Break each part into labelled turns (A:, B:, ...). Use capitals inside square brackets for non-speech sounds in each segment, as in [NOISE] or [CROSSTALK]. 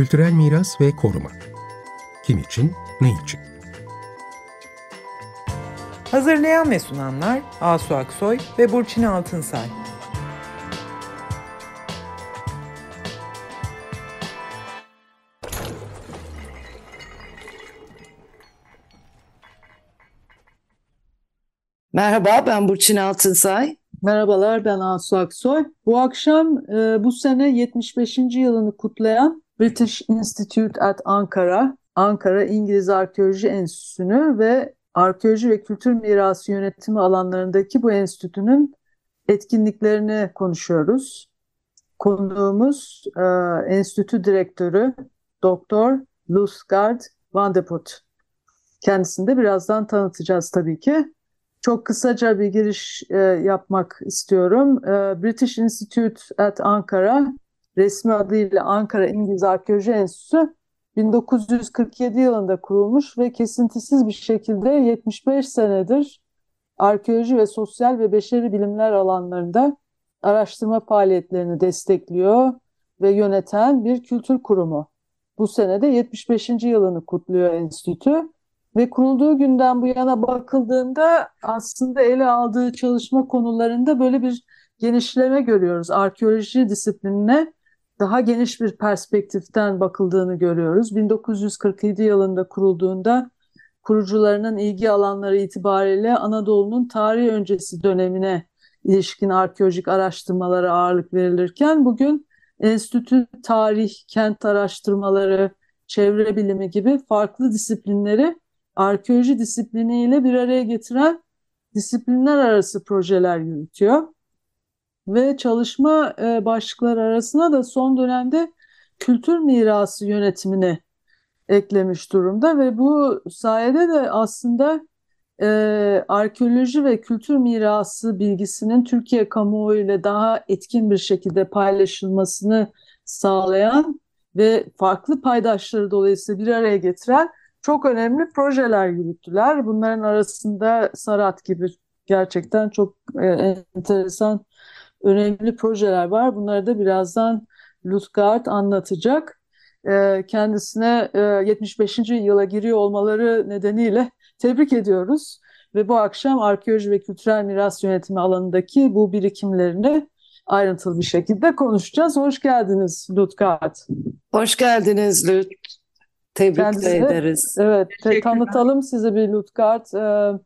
A: Kültürel miras ve koruma. Kim için, ne için?
B: Hazırlayan ve sunanlar Asu Aksoy ve Burçin Altınsay.
C: Merhaba ben Burçin Altınsay.
D: Merhabalar ben Asu Aksoy. Bu akşam e, bu sene 75. yılını kutlayan British Institute at Ankara, Ankara İngiliz Arkeoloji Enstitüsü'nü ve arkeoloji ve kültür mirası yönetimi alanlarındaki bu enstitünün etkinliklerini konuşuyoruz. Konuğumuz e, enstitü direktörü Doktor Lusgard Van de Put. Kendisini de birazdan tanıtacağız tabii ki. Çok kısaca bir giriş e, yapmak istiyorum. E, British Institute at Ankara, resmi adıyla Ankara İngiliz Arkeoloji Enstitüsü 1947 yılında kurulmuş ve kesintisiz bir şekilde 75 senedir arkeoloji ve sosyal ve beşeri bilimler alanlarında araştırma faaliyetlerini destekliyor ve yöneten bir kültür kurumu. Bu sene de 75. yılını kutluyor enstitü ve kurulduğu günden bu yana bakıldığında aslında ele aldığı çalışma konularında böyle bir genişleme görüyoruz. Arkeoloji disiplinine daha geniş bir perspektiften bakıldığını görüyoruz. 1947 yılında kurulduğunda kurucularının ilgi alanları itibariyle Anadolu'nun tarih öncesi dönemine ilişkin arkeolojik araştırmalara ağırlık verilirken bugün enstitü tarih, kent araştırmaları, çevre bilimi gibi farklı disiplinleri arkeoloji disipliniyle bir araya getiren disiplinler arası projeler yürütüyor. Ve çalışma e, başlıkları arasına da son dönemde kültür mirası yönetimini eklemiş durumda ve bu sayede de aslında e, arkeoloji ve kültür mirası bilgisinin Türkiye kamuoyu ile daha etkin bir şekilde paylaşılmasını sağlayan ve farklı paydaşları dolayısıyla bir araya getiren çok önemli projeler yürüttüler. Bunların arasında Sarat gibi gerçekten çok e, enteresan, önemli projeler var. Bunları da birazdan Lutgard anlatacak. E, kendisine e, 75. yıla giriyor olmaları nedeniyle tebrik ediyoruz. Ve bu akşam arkeoloji ve kültürel miras yönetimi alanındaki bu birikimlerini ayrıntılı bir şekilde konuşacağız. Hoş geldiniz Lutgard.
C: Hoş geldiniz Lut. Tebrik Kendisi, ederiz.
D: Evet, tanıtalım size bir Lutgard. Ee,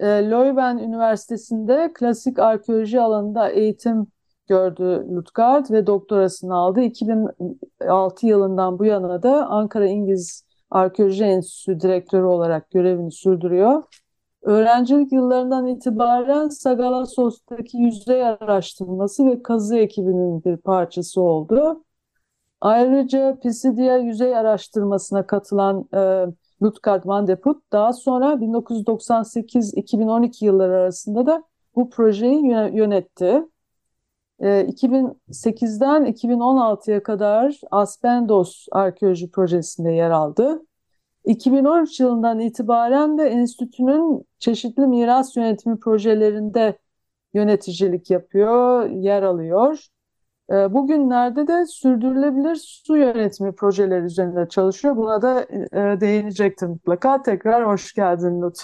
D: e, Leuven Üniversitesi'nde klasik arkeoloji alanında eğitim gördü Lutgard ve doktorasını aldı. 2006 yılından bu yana da Ankara İngiliz Arkeoloji Enstitüsü direktörü olarak görevini sürdürüyor. Öğrencilik yıllarından itibaren Sagalassos'taki yüzey araştırması ve kazı ekibinin bir parçası oldu. Ayrıca Pisidia yüzey araştırmasına katılan e, Lutgard Van de Put daha sonra 1998-2012 yılları arasında da bu projeyi yönetti. E, 2008'den 2016'ya kadar Aspendos Arkeoloji Projesi'nde yer aldı. 2013 yılından itibaren de enstitünün çeşitli miras yönetimi projelerinde yöneticilik yapıyor, yer alıyor. Ee, bugünlerde de sürdürülebilir su yönetimi projeleri üzerinde çalışıyor. Buna da e, değinecektir mutlaka. Tekrar hoş geldin Lut.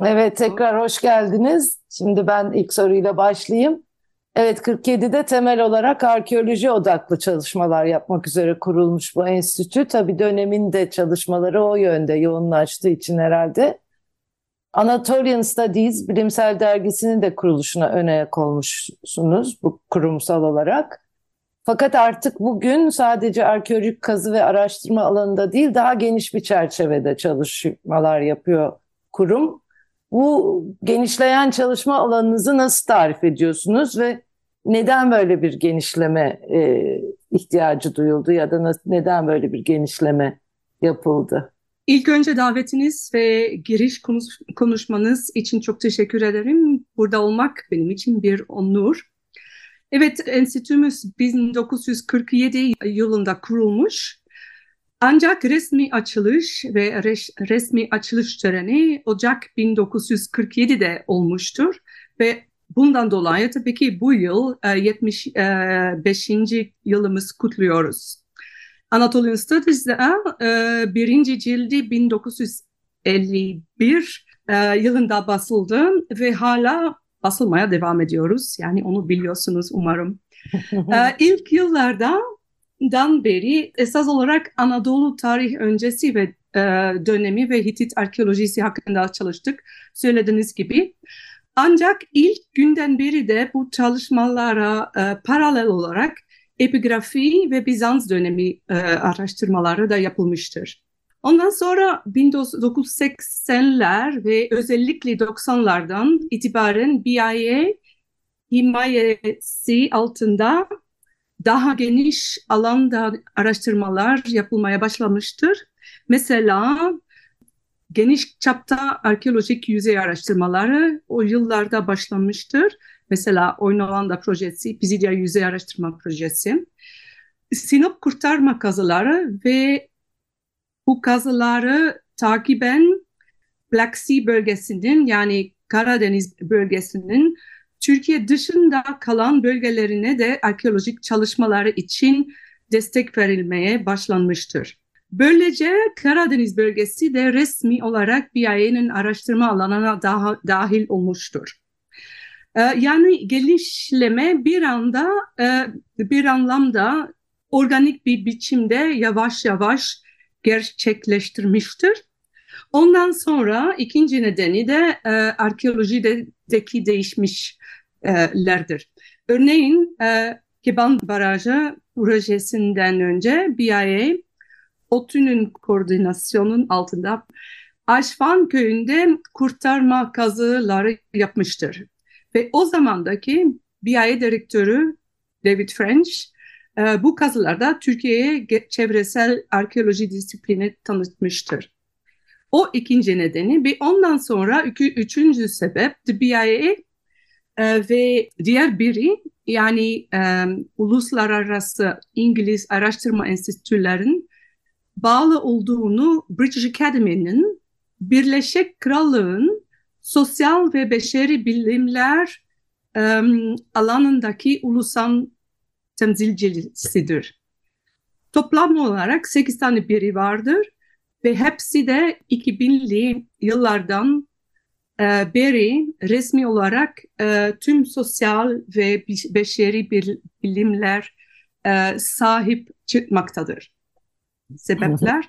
C: Evet tekrar hoş geldiniz. Şimdi ben ilk soruyla başlayayım. Evet 47'de temel olarak arkeoloji odaklı çalışmalar yapmak üzere kurulmuş bu enstitü. Tabii dönemin de çalışmaları o yönde yoğunlaştığı için herhalde. Anatolian Studies bilimsel dergisinin de kuruluşuna öne olmuşsunuz bu kurumsal olarak. Fakat artık bugün sadece arkeolojik kazı ve araştırma alanında değil daha geniş bir çerçevede çalışmalar yapıyor kurum. Bu genişleyen çalışma alanınızı nasıl tarif ediyorsunuz ve neden böyle bir genişleme e, ihtiyacı duyuldu ya da neden böyle bir genişleme yapıldı?
E: İlk önce davetiniz ve giriş konuşmanız için çok teşekkür ederim. Burada olmak benim için bir onur. Evet, enstitümüz 1947 yılında kurulmuş. Ancak resmi açılış ve resmi açılış töreni Ocak 1947'de olmuştur ve bundan dolayı tabii ki bu yıl 75. E, e, yılımız kutluyoruz. Anatolian Studies'de e, birinci cildi 1951 e, yılında basıldı ve hala basılmaya devam ediyoruz. Yani onu biliyorsunuz umarım. [LAUGHS] e, ilk yıllardan beri esas olarak Anadolu tarih öncesi ve e, dönemi ve Hitit arkeolojisi hakkında çalıştık. Söylediğiniz gibi. Ancak ilk günden beri de bu çalışmalara e, paralel olarak epigrafi ve Bizans dönemi e, araştırmaları da yapılmıştır. Ondan sonra 1980'ler ve özellikle 90'lardan itibaren BIA himayesi altında daha geniş alanda araştırmalar yapılmaya başlamıştır. Mesela geniş çapta arkeolojik yüzey araştırmaları o yıllarda başlamıştır. Mesela Oynolanda projesi, Pisidia Yüzey Araştırma Projesi. Sinop kurtarma kazıları ve bu kazıları takiben Black Sea bölgesinin yani Karadeniz bölgesinin Türkiye dışında kalan bölgelerine de arkeolojik çalışmaları için destek verilmeye başlanmıştır. Böylece Karadeniz bölgesi de resmi olarak BIA'nın araştırma alanına daha, dahil olmuştur. Ee, yani gelişleme bir anda e, bir anlamda organik bir biçimde yavaş yavaş gerçekleştirmiştir. Ondan sonra ikinci nedeni de e, arkeolojideki değişmişlerdir. Örneğin e, Keban Barajı projesinden önce BIA ODTÜ'nün koordinasyonun altında Aşvan köyünde kurtarma kazıları yapmıştır. Ve o zamandaki BIA direktörü David French e, bu kazılarda Türkiye'ye çevresel arkeoloji disiplini tanıtmıştır. O ikinci nedeni ve ondan sonra üçüncü sebep The BIA e, ve diğer biri yani e, uluslararası İngiliz araştırma enstitülerin bağlı olduğunu British Academy'nin Birleşik Krallığın sosyal ve beşeri bilimler um, alanındaki ulusal temsilcisidir. Toplam olarak 8 tane biri vardır ve hepsi de 2000'li yıllardan e, beri resmi olarak e, tüm sosyal ve beşeri bilimler e, sahip çıkmaktadır. Sebepler.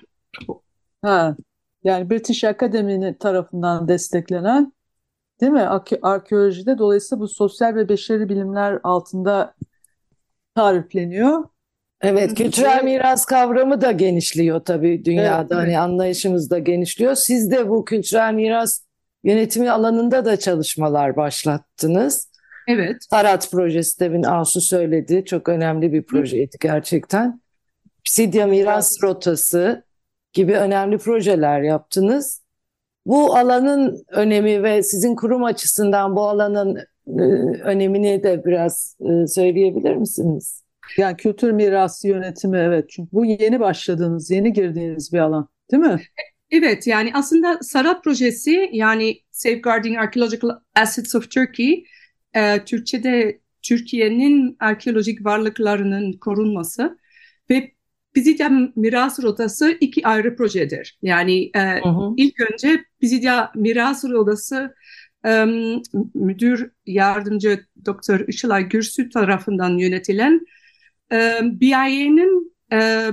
D: Ha, yani British Academy tarafından desteklenen değil mi? Arkeolojide dolayısıyla bu sosyal ve beşeri bilimler altında tarifleniyor.
C: Evet, kültürel miras kavramı da genişliyor tabii dünyada. Evet, hani evet. anlayışımız da genişliyor. Siz de bu kültürel miras yönetimi alanında da çalışmalar başlattınız.
E: Evet.
C: Tarat projesi demin Asu söyledi. Çok önemli bir projeydi gerçekten. Psidia Miras Rotası gibi önemli projeler yaptınız. Bu alanın önemi ve sizin kurum açısından bu alanın önemini de biraz e, söyleyebilir misiniz?
D: Yani kültür mirası yönetimi evet çünkü bu yeni başladığınız, yeni girdiğiniz bir alan değil mi?
E: Evet yani aslında Sarat projesi yani Safeguarding Archaeological Assets of Turkey e, Türkçe'de Türkiye'nin arkeolojik varlıklarının korunması ve Pisidia Miras Rotası iki ayrı projedir. Yani e, hı hı. ilk önce Pisidia Miras Rotası müdür yardımcı Doktor Işılay Gürsü tarafından yönetilen e, BIA'nın e,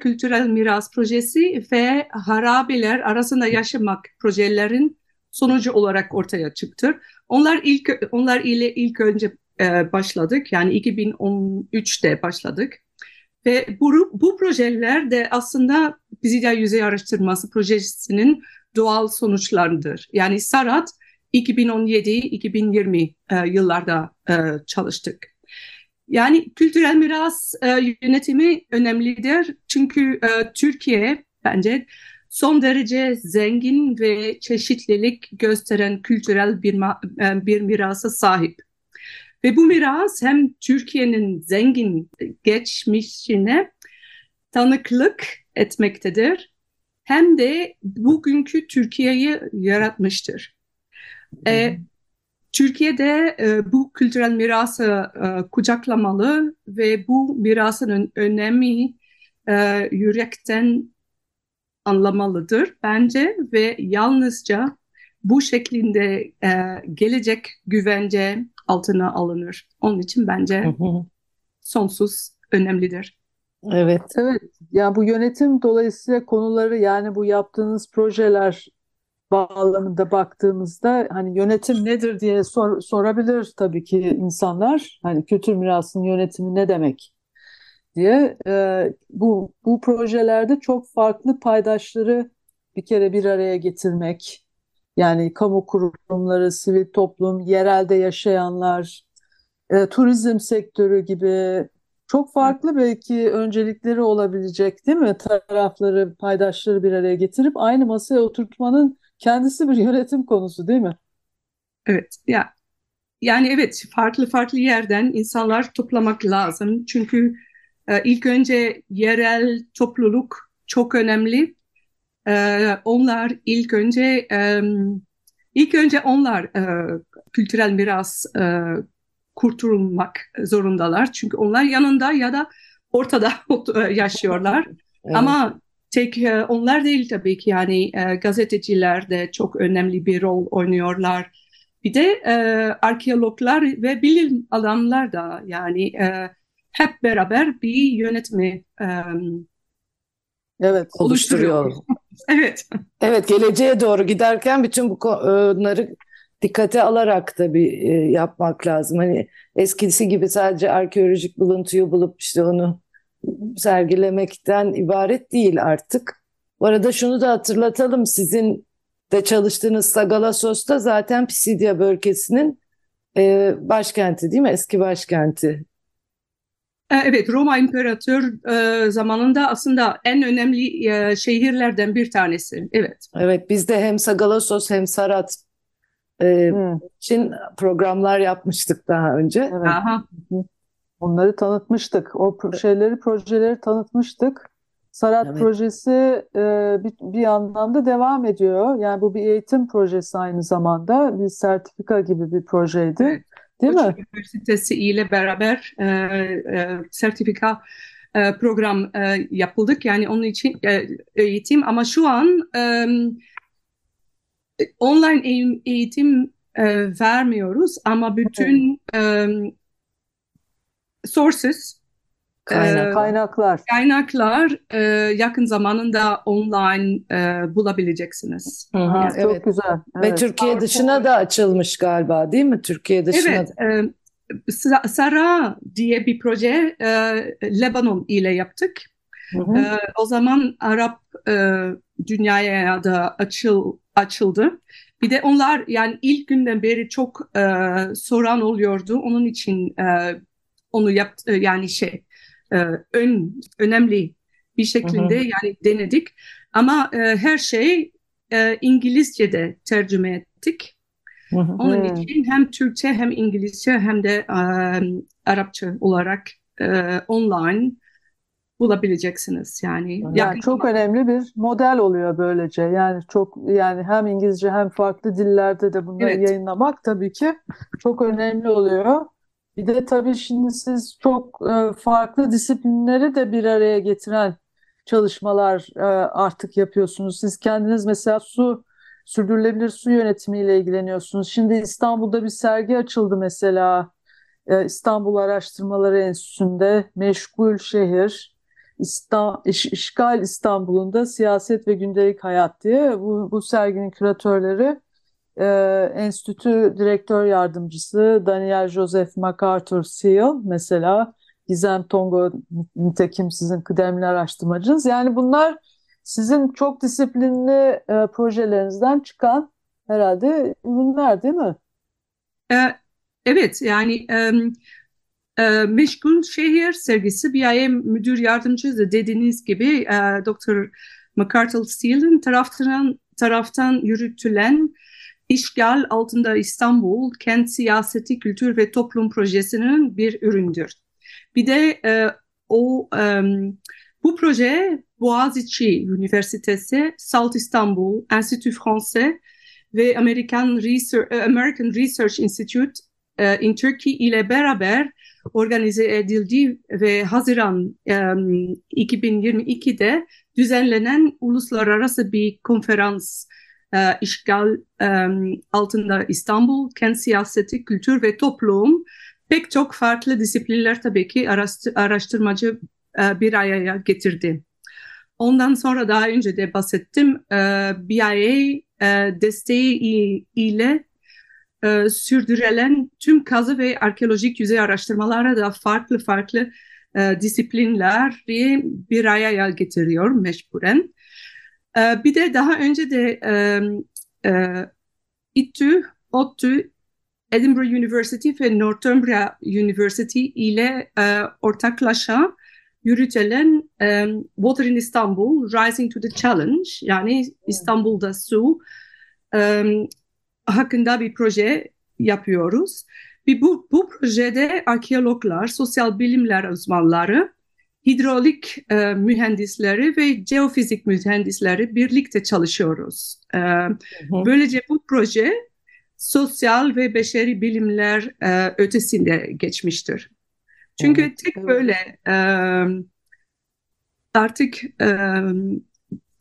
E: Kültürel Miras Projesi ve harabeler arasında yaşamak projelerin sonucu olarak ortaya çıktı. Onlar ilk onlar ile ilk önce e, başladık. Yani 2013'te başladık. Ve bu, bu projeler de aslında Pisidia Yüzey Araştırması Projesi'nin doğal sonuçlarıdır. Yani Sarat 2017-2020 e, yıllarda e, çalıştık. Yani kültürel miras e, yönetimi önemlidir. Çünkü e, Türkiye bence son derece zengin ve çeşitlilik gösteren kültürel bir, bir mirasa sahip. Ve bu miras hem Türkiye'nin zengin geçmişine tanıklık etmektedir hem de bugünkü Türkiye'yi yaratmıştır. E, Türkiye'de e, bu kültürel mirası e, kucaklamalı ve bu mirasın önemi e, yürekten anlamalıdır bence ve yalnızca bu şeklinde e, gelecek güvence altına alınır. Onun için bence sonsuz önemlidir.
C: Evet.
D: Evet, ya bu yönetim dolayısıyla konuları yani bu yaptığınız projeler bağlamında baktığımızda hani yönetim nedir diye sor, sorabilir tabii ki insanlar. Hani kültür mirasının yönetimi ne demek diye. Ee, bu bu projelerde çok farklı paydaşları bir kere bir araya getirmek. Yani kamu kurumları, sivil toplum, yerelde yaşayanlar, e, turizm sektörü gibi çok farklı belki öncelikleri olabilecek değil mi? Tarafları, paydaşları bir araya getirip aynı masaya oturtmanın kendisi bir yönetim konusu değil mi?
E: Evet, ya yani evet farklı farklı yerden insanlar toplamak lazım. Çünkü e, ilk önce yerel topluluk çok önemli. E, onlar ilk önce e, ilk önce onlar e, kültürel miras e, kurtulmak zorundalar. Çünkü onlar yanında ya da ortada [LAUGHS] yaşıyorlar.
C: Evet.
E: Ama tek e, onlar değil tabii ki yani e, gazeteciler de çok önemli bir rol oynuyorlar. Bir de e, arkeologlar ve bilim adamlar da yani e, hep beraber bir yönetimi e,
C: Evet, oluşturuyor.
E: oluşturuyor. [LAUGHS] Evet.
C: Evet, geleceğe doğru giderken bütün bu konuları dikkate alarak da bir e, yapmak lazım. Hani eskisi gibi sadece arkeolojik buluntuyu bulup işte onu sergilemekten ibaret değil artık. Bu arada şunu da hatırlatalım. Sizin de çalıştığınız Sagalassos'ta zaten Pisidia bölgesinin e, başkenti değil mi? Eski başkenti.
E: E, Evet, Roma İmparator e, zamanında aslında en önemli e, şehirlerden bir tanesi. Evet.
C: Evet, biz de hem Sagalassos hem Sarat e,
D: Hı,
C: için programlar yapmıştık daha önce.
D: evet.
E: Aha.
D: Onları tanıtmıştık. O pro- şeyleri, projeleri tanıtmıştık. Sarat
C: Evet.
D: projesi e, bir, bir yandan da devam ediyor. Yani bu bir eğitim projesi aynı zamanda. Bir sertifika gibi bir projeydi.
E: Evet.
D: Değil
E: Koç
D: mi?
E: Üniversitesi ile beraber e, e, sertifika e, program e, yapıldık. Yani onun için e, eğitim ama şu an e, online eğitim e, vermiyoruz ama bütün e, sources
C: Kaynak.
D: Kaynaklar.
E: kaynaklar e, yakın zamanında online e, bulabileceksiniz.
C: Hı hı,
D: çok
C: evet.
D: güzel.
C: Ve
D: Evet.
C: Türkiye dışına da açılmış galiba değil mi? Türkiye dışına
E: Evet,
C: da.
E: e, Sa- Sara diye bir proje e, Lebanon ile yaptık.
C: Hı hı.
E: E, o zaman Arap e, dünyaya da açıl, açıldı. Bir de onlar yani ilk günden beri çok e, soran oluyordu. Onun için e, onu yaptı yani şey e, ön önemli bir şekilde
C: Hı hı.
E: yani denedik. Ama e, her şey e, İngilizce'de tercüme ettik.
C: Hı hı.
E: Onun
D: Hmm.
E: için hem Türkçe hem İngilizce hem de e, Arapça olarak e, online bulabileceksiniz. Yani
D: Yani
E: yakın
D: çok önemli bir model oluyor böylece. Yani çok yani hem İngilizce hem farklı dillerde de bunları
E: Evet.
D: yayınlamak tabii ki çok önemli oluyor. Bir de tabii şimdi siz çok e, farklı disiplinleri de bir araya getiren çalışmalar e, artık yapıyorsunuz. Siz kendiniz mesela su sürdürülebilir su yönetimiyle ilgileniyorsunuz. Şimdi İstanbul'da bir sergi açıldı mesela. E, İstanbul Araştırmaları Enstitüsü'nde Meşgul Şehir, İsta- İş- İşgal İstanbul'unda Siyaset ve Gündelik Hayat diye bu, bu serginin küratörleri e, enstitü direktör yardımcısı Daniel Joseph MacArthur Seal mesela Gizem Tongo nitekim sizin kıdemli araştırmacınız. Yani bunlar sizin çok disiplinli e, projelerinizden çıkan herhalde ürünler değil mi?
E: E, evet yani e, e, Meşgul Şehir sergisi BIM müdür yardımcısı dediğiniz gibi e, Dr. MacArthur Steele'in taraftan, taraftan yürütülen İşgal altında İstanbul Kent Siyaseti Kültür ve Toplum Projesi'nin bir üründür. Bir de e, o e, bu proje Boğaziçi Üniversitesi, Salt İstanbul, Enstitü Français ve American Research, American Research Institute e, in Turkey ile beraber organize edildi ve Haziran e, 2022'de düzenlenen uluslararası bir konferans e, işgal e, altında İstanbul, kent siyaseti, kültür ve toplum pek çok farklı disiplinler tabii ki araştırmacı e, bir araya getirdi. Ondan sonra daha önce de bahsettim. E, BIA e, desteği ile e, sürdürülen tüm kazı ve arkeolojik yüzey araştırmalara da farklı farklı e, disiplinleri bir araya getiriyor mecburen. E, bir de daha önce de e, e, İTÜ, ODTÜ, Edinburgh University ve Northumbria University ile e, ortaklaşa yürütülen um, Water in Istanbul, Rising to the Challenge yani İstanbul'da su um, hakkında bir proje yapıyoruz. Ve bu, bu projede arkeologlar, sosyal bilimler uzmanları, hidrolik e, mühendisleri ve geofizik mühendisleri birlikte çalışıyoruz. E, böylece bu proje sosyal ve beşeri bilimler e, ötesinde geçmiştir. Çünkü evet, tek evet. böyle e, artık e,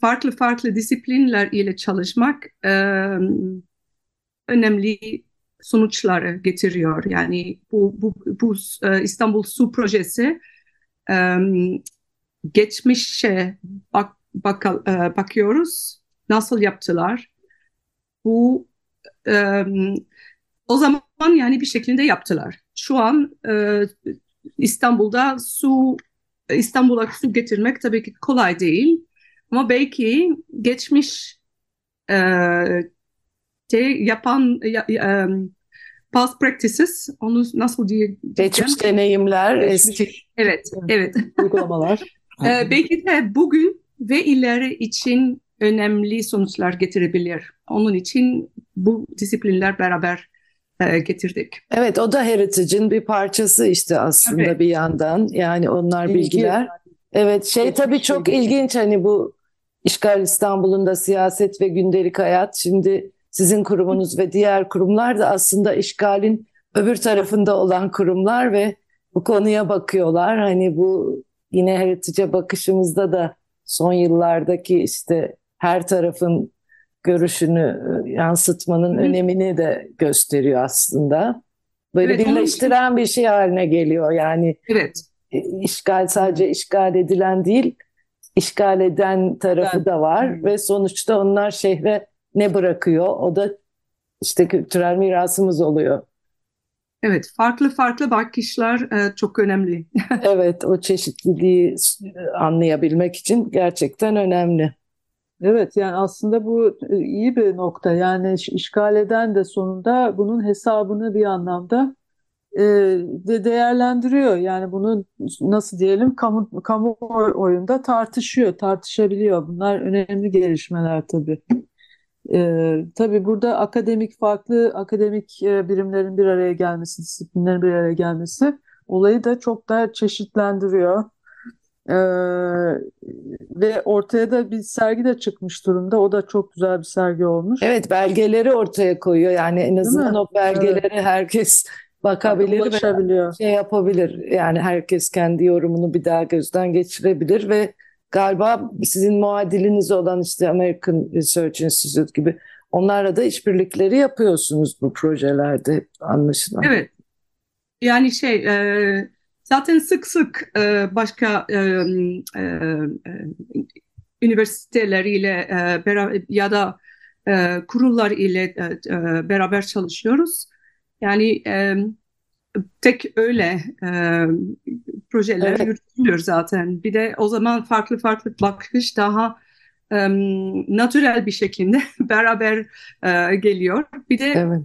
E: farklı farklı disiplinler ile çalışmak e, önemli sonuçları getiriyor. Yani bu, bu, bu e, İstanbul Su Projesi geçmişe bak, bak, e, bakıyoruz. Nasıl yaptılar? Bu o zaman yani bir şekilde yaptılar. Şu an e, İstanbul'da su İstanbul'a su getirmek tabii ki kolay değil. Ama belki geçmiş e, de yapan ya, e, past practices onu nasıl diye
C: geçmiş deneyimler geçmiş, eski
E: evet evet [LAUGHS]
D: uygulamalar
E: e, belki de bugün ve ileri için önemli sonuçlar getirebilir. Onun için bu disiplinler beraber e, getirdik.
C: Evet o da Heritage'in bir parçası işte aslında evet. bir yandan. Yani onlar Bilgi. bilgiler. Evet şey Geçmiş tabii çok şey. ilginç hani bu işgal İstanbul'un da siyaset ve gündelik hayat. Şimdi sizin kurumunuz ve diğer kurumlar da aslında işgalin öbür tarafında olan kurumlar ve bu konuya bakıyorlar. Hani bu yine Heritage'e bakışımızda da son yıllardaki işte her tarafın görüşünü e, yansıtmanın Hı. önemini de gösteriyor aslında. Böyle evet, birleştiren bir şey haline geliyor yani.
E: Evet.
C: E, işgal sadece işgal edilen değil, işgal eden tarafı evet. da var ve sonuçta onlar şehre ne bırakıyor? O da işte kültürel mirasımız oluyor.
E: Evet, farklı farklı bakışlar e, çok önemli. [LAUGHS]
C: evet, o çeşitliliği anlayabilmek için gerçekten önemli.
D: Evet yani aslında bu e, iyi bir nokta. Yani işgal eden de sonunda bunun hesabını bir anlamda e, de değerlendiriyor. Yani bunu nasıl diyelim kamu, kamu oyunda tartışıyor, tartışabiliyor. Bunlar önemli gelişmeler tabii. E, tabii burada akademik farklı akademik birimlerin bir araya gelmesi, disiplinlerin bir araya gelmesi olayı da çok daha çeşitlendiriyor. Ee, ve ortaya da bir sergi de çıkmış durumda. O da çok güzel bir sergi olmuş.
C: Evet belgeleri ortaya koyuyor. Yani en azından o belgeleri evet. herkes bakabilir ve şey yapabilir. Yani herkes kendi yorumunu bir daha gözden geçirebilir ve galiba sizin muadiliniz olan işte American Research Institute gibi onlarla da işbirlikleri yapıyorsunuz bu projelerde anlaşılan.
E: Evet. Yani şey e, Zaten sık sık e, başka e, e, e, ya da kurullar ile beraber çalışıyoruz. Yani e, tek öyle e, projeler evet. yürütülüyor zaten. Bir de o zaman farklı farklı bakış daha e, natürel bir şekilde [LAUGHS] beraber e, geliyor. Bir de evet.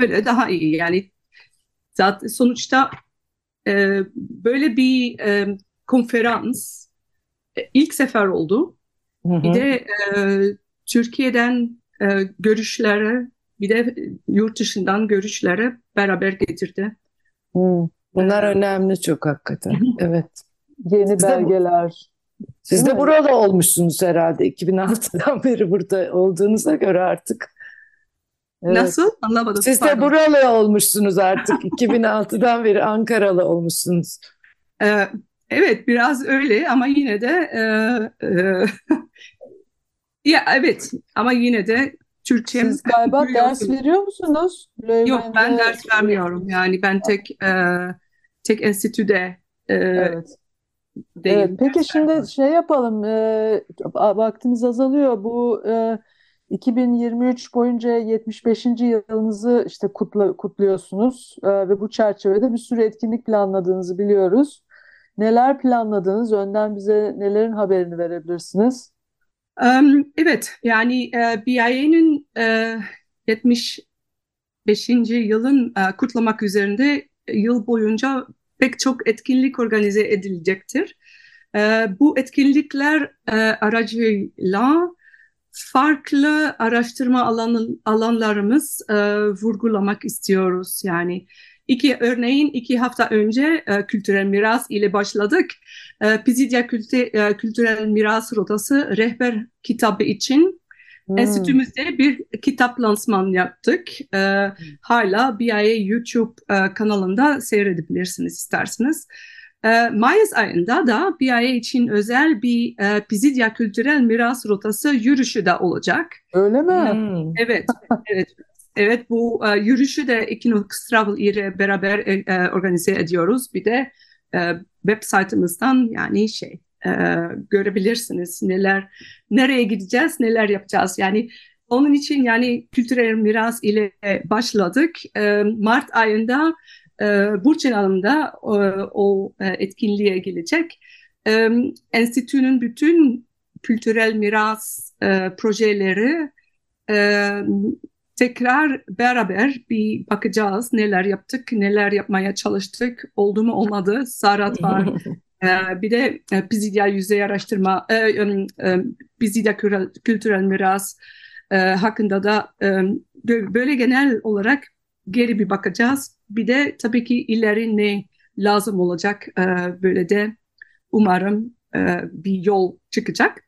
E: böyle daha iyi yani zaten sonuçta e, böyle bir e, konferans e, ilk sefer oldu. Hı hı. Bir de e, Türkiye'den e, görüşlere bir de yurt dışından görüşlere beraber getirdi.
C: Hı. Bunlar önemli çok hakikaten. [LAUGHS] evet.
D: Yeni Siz belgeler.
C: De, siz de burada olmuşsunuz herhalde 2006'dan [LAUGHS] beri burada olduğunuza göre artık.
D: Evet.
E: Nasıl? Anlamadım.
C: Siz de
E: Pardon.
C: buralı olmuşsunuz artık. [LAUGHS] 2006'dan beri Ankaralı olmuşsunuz.
E: Ee, evet biraz öyle ama yine de e, e, ya evet ama yine de Türkçem
D: Siz galiba [LAUGHS] ders veriyor musunuz?
E: Yok ben ders vermiyorum. Yani ben tek e, tek enstitüde e,
D: Evet.
E: deyim.
D: Evet, peki şimdi şey yapalım, e, vaktimiz azalıyor. Bu e, 2023 boyunca 75. yılınızı işte kutla, kutluyorsunuz E, ve bu çerçevede bir sürü etkinlik planladığınızı biliyoruz. Neler planladınız? Önden bize nelerin haberini verebilirsiniz?
E: Evet yani e, BIA'nın e, 75. yılın e, kutlamak üzerinde yıl boyunca pek çok etkinlik organize edilecektir. Bu etkinlikler aracıyla farklı araştırma alanı, alanlarımız vurgulamak istiyoruz. Yani iki örneğin iki hafta önce e, kültürel miras ile başladık. E, Pisidia Külte- e, Kültürel Miras Rotası rehber kitabı için
C: Hmm.
E: enstitümüzde bir kitap lansman yaptık. E, hala BIA YouTube e, kanalında seyredebilirsiniz isterseniz. E, Mayıs ayında da BIA için özel bir e, Pisidia Kültürel Miras Rotası yürüyüşü de olacak.
D: Öyle mi?
C: Hmm.
E: Evet, evet. [LAUGHS] Evet bu e, yürüyüşü de Equinox Travel ile beraber e, e, organize ediyoruz. Bir de e, web saytımızdan yani şey e, görebilirsiniz neler nereye gideceğiz, neler yapacağız. Yani onun için yani kültürel miras ile başladık. E, Mart ayında e, Burçin Hanım'da o, o e, etkinliğe gelecek. E, enstitünün bütün kültürel miras e, projeleri e, tekrar beraber bir bakacağız neler yaptık, neler yapmaya çalıştık, oldu mu olmadı. Sarat var. [LAUGHS] Ee, bir de e, Pisidia yüzey araştırma, e, e, e, Pisidia kültürel, kültürel miras e, hakkında da e, böyle genel olarak geri bir bakacağız. Bir de tabii ki ileri ne lazım olacak e, böyle de umarım e, bir yol çıkacak.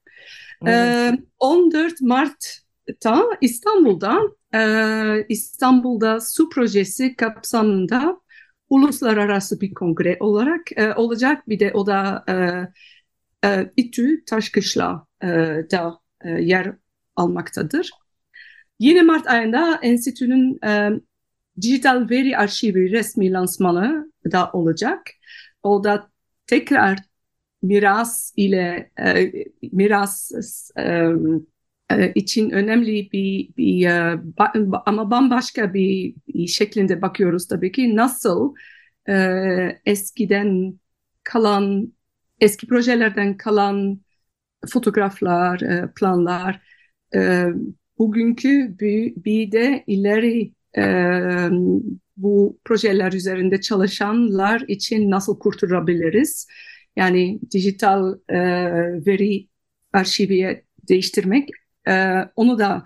E: Ee, 14 Mart'ta İstanbul'da e, İstanbul'da su projesi kapsamında uluslararası bir kongre olarak e, olacak. Bir de o da e, e, İTÜ Taşkışla da yer almaktadır. Yine Mart ayında enstitünün e, dijital veri arşivi resmi lansmanı da olacak. O da tekrar miras ile e, miras e, için önemli bir, bir e, ama bambaşka bir, şeklinde bakıyoruz tabii ki nasıl e, eskiden kalan eski projelerden kalan fotoğraflar, e, planlar e, bugünkü bir, bir de ileri e, bu projeler üzerinde çalışanlar için nasıl kurtarabiliriz? Yani dijital e, veri arşiviye değiştirmek e, onu da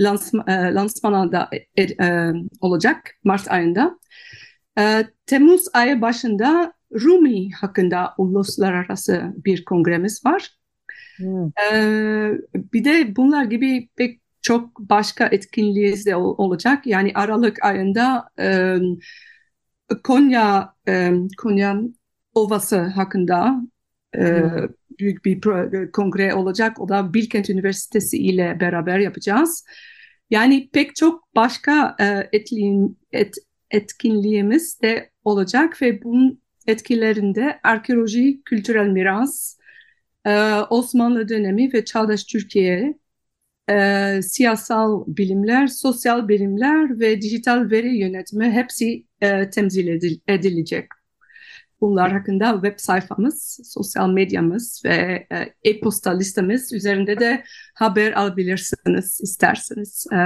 E: lansma, e, lansmana da e, e, olacak Mart ayında. E, Temmuz ayı başında Rumi hakkında uluslararası bir kongremiz var.
C: Hmm.
E: Ee, bir de bunlar gibi pek çok başka etkinliğimiz de ol- olacak. Yani Aralık ayında e, Konya e, Konya Ovası hakkında e, büyük bir kongre olacak. O da Bilkent Üniversitesi ile beraber yapacağız. Yani pek çok başka e, etliğin, et, etkinliğimiz de olacak ve bunun etkilerinde arkeoloji, kültürel miras, e, Osmanlı dönemi ve çağdaş Türkiye, e, siyasal bilimler, sosyal bilimler ve dijital veri yönetimi hepsi e, temsil edil- edilecek. Bunlar hakkında web sayfamız, sosyal medyamız ve e, e-posta listemiz üzerinde de haber alabilirsiniz isterseniz. E,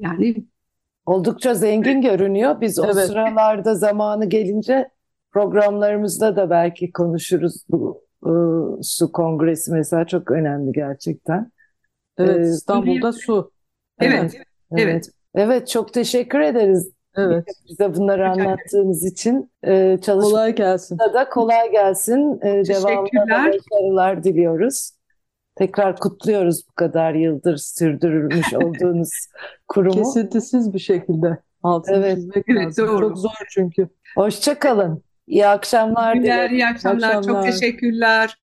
E: yani
C: Oldukça zengin görünüyor. Biz o
D: Evet.
C: sıralarda zamanı gelince programlarımızda da belki konuşuruz bu e, su kongresi mesela çok önemli gerçekten.
D: Evet, İstanbul'da su.
E: evet, evet.
C: Evet, çok teşekkür ederiz
D: Evet,
C: bize bunları anlattığınız için. Çalışmada
D: kolay gelsin.
C: da kolay gelsin. Devamında da
E: Teşekkürler.
C: başarılar diliyoruz. Tekrar kutluyoruz bu kadar yıldır sürdürülmüş [LAUGHS] olduğunuz kurumu.
D: Kesintisiz bir şekilde altını
C: Evet.
D: çizmek
E: Evet,
D: lazım.
E: doğru.
D: Çok zor çünkü.
C: Hoşça kalın. İyi akşamlar
E: Günler,
C: dilerim.
E: iyi akşamlar. Çok
D: akşamlar.
E: teşekkürler.